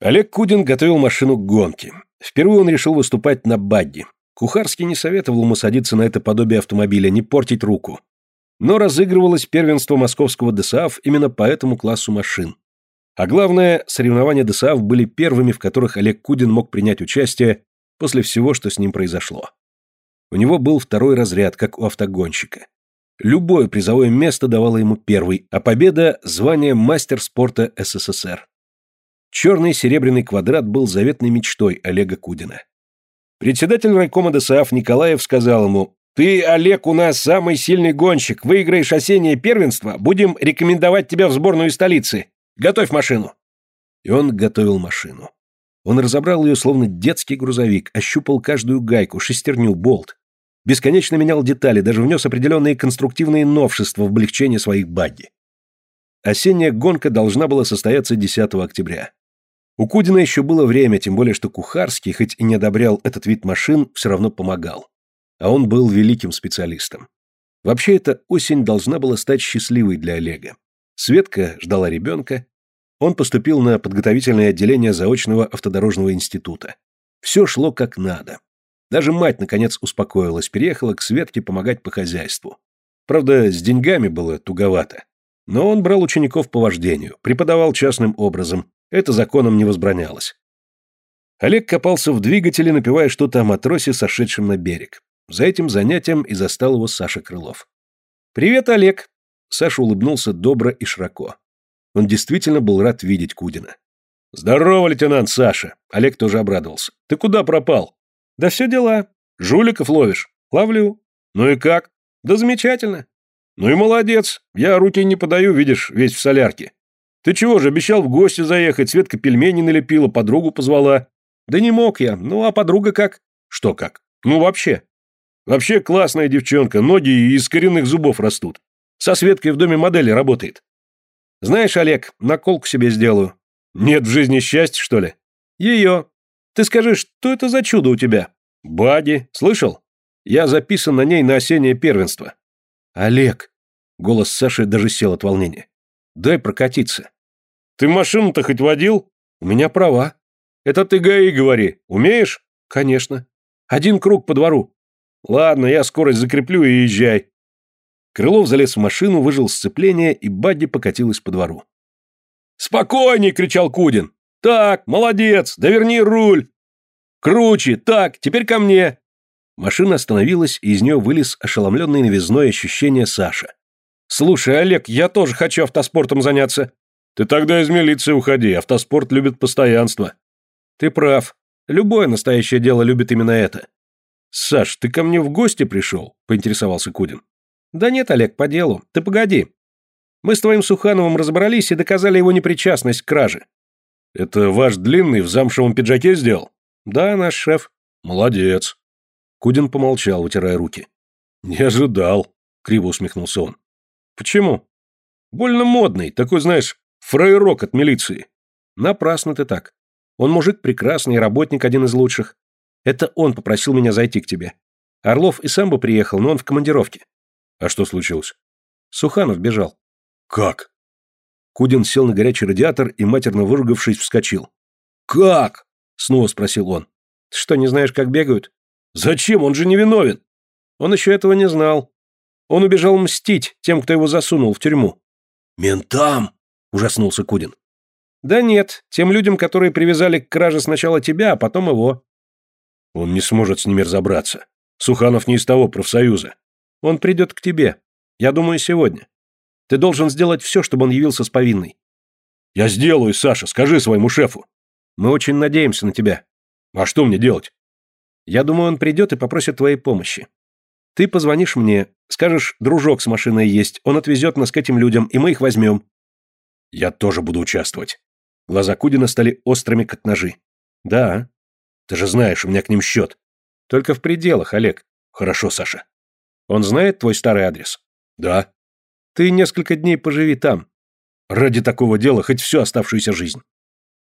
Олег Кудин готовил машину к гонке. Впервые он решил выступать на бадди. Кухарский не советовал ему садиться на это подобие автомобиля, не портить руку. Но разыгрывалось первенство московского ДСАФ именно по этому классу машин. А главное, соревнования ДСАФ были первыми, в которых Олег Кудин мог принять участие после всего, что с ним произошло. У него был второй разряд, как у автогонщика. Любое призовое место давало ему первый, а победа – звание мастер спорта СССР. Черный серебряный квадрат был заветной мечтой Олега Кудина. Председатель райкома ДСАФ Николаев сказал ему, «Ты, Олег, у нас самый сильный гонщик, выиграешь осеннее первенство, будем рекомендовать тебя в сборную столицы. Готовь машину!» И он готовил машину. Он разобрал ее словно детский грузовик, ощупал каждую гайку, шестерню, болт. Бесконечно менял детали, даже внес определенные конструктивные новшества в облегчение своих бадди. Осенняя гонка должна была состояться 10 октября. У Кудина еще было время, тем более что Кухарский, хоть и не одобрял этот вид машин, все равно помогал. А он был великим специалистом. Вообще, эта осень должна была стать счастливой для Олега. Светка ждала ребенка. Он поступил на подготовительное отделение заочного автодорожного института. Все шло как надо. Даже мать, наконец, успокоилась, переехала к Светке помогать по хозяйству. Правда, с деньгами было туговато. Но он брал учеников по вождению, преподавал частным образом, это законом не возбранялось. Олег копался в двигателе, напевая что-то о матросе, сошедшем на берег. За этим занятием и застал его Саша Крылов. «Привет, Олег!» Саша улыбнулся добро и широко. Он действительно был рад видеть Кудина. «Здорово, лейтенант Саша!» Олег тоже обрадовался. «Ты куда пропал?» «Да все дела. Жуликов ловишь?» «Ловлю». «Ну и как?» «Да замечательно». «Ну и молодец. Я руки не подаю, видишь, весь в солярке. Ты чего же, обещал в гости заехать, Светка пельмени налепила, подругу позвала. Да не мог я. Ну, а подруга как? Что как? Ну, вообще. Вообще классная девчонка, ноги из коренных зубов растут. Со Светкой в доме модели работает. Знаешь, Олег, наколку себе сделаю. Нет в жизни счастья, что ли? Ее. Ты скажи, что это за чудо у тебя? Бади, слышал? Я записан на ней на осеннее первенство. Олег. Голос Саши даже сел от волнения. Дай прокатиться. Ты машину-то хоть водил? У меня права. Это ты ГАИ говори. Умеешь? Конечно. Один круг по двору. Ладно, я скорость закреплю и езжай. Крылов залез в машину, выжил сцепление, и Бадди покатилась по двору. «Спокойней!» — кричал Кудин. «Так, молодец! Доверни руль!» «Круче! Так, теперь ко мне!» Машина остановилась, и из нее вылез ошеломленный новизной ощущение Саша. «Слушай, Олег, я тоже хочу автоспортом заняться». «Ты тогда из милиции уходи, автоспорт любит постоянство». «Ты прав. Любое настоящее дело любит именно это». «Саш, ты ко мне в гости пришел?» – поинтересовался Кудин. «Да нет, Олег, по делу. Ты погоди. Мы с твоим Сухановым разобрались и доказали его непричастность к краже». «Это ваш длинный в замшевом пиджаке сделал?» «Да, наш шеф». «Молодец». Кудин помолчал, вытирая руки. «Не ожидал», — криво усмехнулся он. Почему? Больно модный, такой, знаешь, фраерок от милиции. Напрасно ты так. Он мужик прекрасный, работник один из лучших. Это он попросил меня зайти к тебе. Орлов и сам бы приехал, но он в командировке. А что случилось? Суханов бежал. Как? Кудин сел на горячий радиатор и, матерно выругавшись, вскочил. «Как?» — снова спросил он. «Ты что, не знаешь, как бегают?» «Зачем? Он же не виновен!» Он еще этого не знал. Он убежал мстить тем, кто его засунул в тюрьму. «Ментам!» – ужаснулся Кудин. «Да нет, тем людям, которые привязали к краже сначала тебя, а потом его». «Он не сможет с ними разобраться. Суханов не из того профсоюза. Он придет к тебе. Я думаю, сегодня. Ты должен сделать все, чтобы он явился с повинной». «Я сделаю, Саша, скажи своему шефу». «Мы очень надеемся на тебя». «А что мне делать?» «Я думаю, он придет и попросит твоей помощи. Ты позвонишь мне, скажешь, дружок с машиной есть, он отвезет нас к этим людям, и мы их возьмем. Я тоже буду участвовать. Глаза Кудина стали острыми, как ножи. Да. Ты же знаешь, у меня к ним счет. Только в пределах, Олег. Хорошо, Саша. Он знает твой старый адрес? Да. Ты несколько дней поживи там. Ради такого дела хоть всю оставшуюся жизнь.